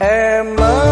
em